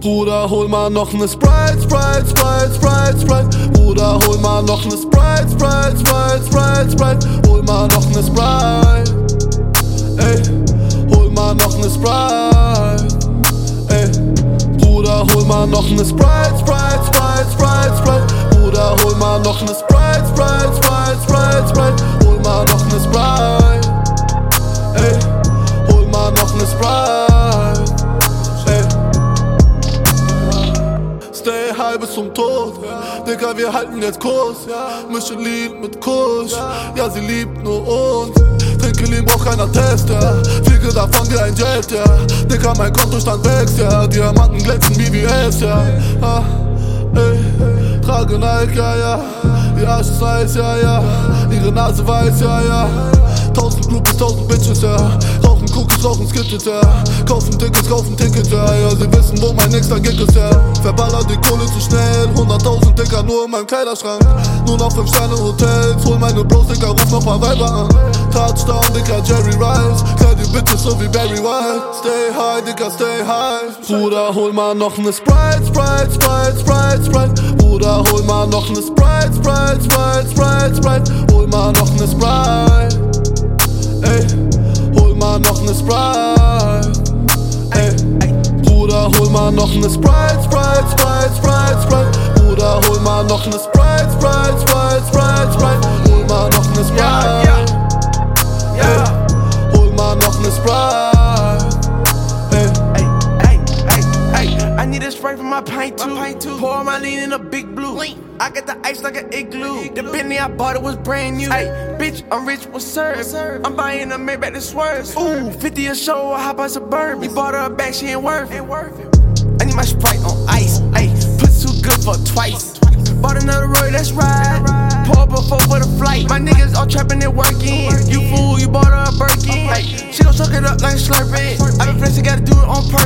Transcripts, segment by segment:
Bruder, hol mal noch ne Sprite, Sprite, Sprite, Sprite, Sprite. Bruder, hol mal noch ne Sprite, Sprite, Sprite, Sprite, Sprite. Hol mal noch ne Sprite. Ey, hol mal noch ne Sprite. Ey, Bruder, hol mal noch ne Sprite, Sprite, Sprite, Sprite, Sprite. Bruder, hol mal noch ne Sprite, Stay high bis zum Tod. Digga, wir halten jetzt Kurs. Mische Lied mit Kusch. Ja, sie liebt nur uns. Trinke Lean, braucht keiner Test, ja. Fliege davon wie ein Jet, ja. Digga, mein Kontostand wächst, ja. Diamanten glänzen wie BBS, ja. Ah, ey. Trage Nike, ja, ja. Die Arsch ist weiß, ja, ja. Ihre Nase weiß, ja, ja. Tausend Groupies, tausend Bitches, ja. Cookies, rauchen Skittles, ja. Kaufen Tickets, kaufen Tickets, ja. Ja, sie wissen, wo mein nächster Gig ist, ja. Verballer die Kohle zu schnell. 100.000 Dicker nur in meinem Kleiderschrank. Nur noch 5 Sterne Hotels. Hol meine Bros, Dicker, ruf noch mal Weiber an. Touchdown, Dicker, Jerry Rice. Kleid die Bitches so wie Barry White. Stay high, Dicker, stay high. Bruder, hol mal noch ne Sprite, Sprite, Sprite, Sprite, Sprite. Bruder, hol mal noch ne Sprite, Sprite, Sprite, Sprite, Sprite. Hol mal noch ne Sprite. Sprite. Ey, Bruder, hol mal noch ne Sprite, Sprite, Sprite, Sprite, Sprite. Bruder, hol mal noch ne Sprite, Sprite, Sprite, my pint too. pint too. Pour my lean in a big blue. I got the ice like an igloo. The Bentley I bought it was brand new. Hey, bitch, I'm rich with serve. I'm buying a Maybach to swerve. Ooh, 50 a show, I hop on suburban. You bought her a bag, she ain't worth it. I need my sprite on ice. Ay, pussy too good for twice. Bought another Roy, let's ride. Pour before for the flight. My niggas all trapping and working. You fool, you bought her a Birkin. Ay, she gon' suck it up like a slurping. I been flexing, gotta do it on purpose.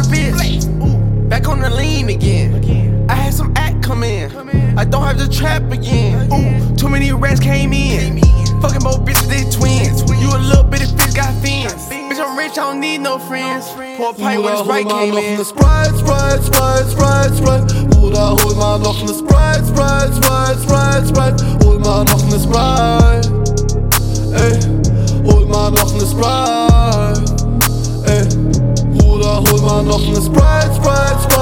Back on the lean again. I had some act come in. I don't have to trap again. Ooh, too many rats came in. Fucking both bitches, they twins. You a little bitty fish, got fins. Bitch, I'm rich, I don't need no friends. Pour a pipe when the sprite came in. Sprite, Sprite, Sprite, Sprite, Sprite. Bruder, hol mal noch ne Sprite, Sprite, Sprite, Sprite, Sprite. Hol mal noch ne Sprite. Ey, hol mal noch ne Sprite. off in the spread, spread, spread.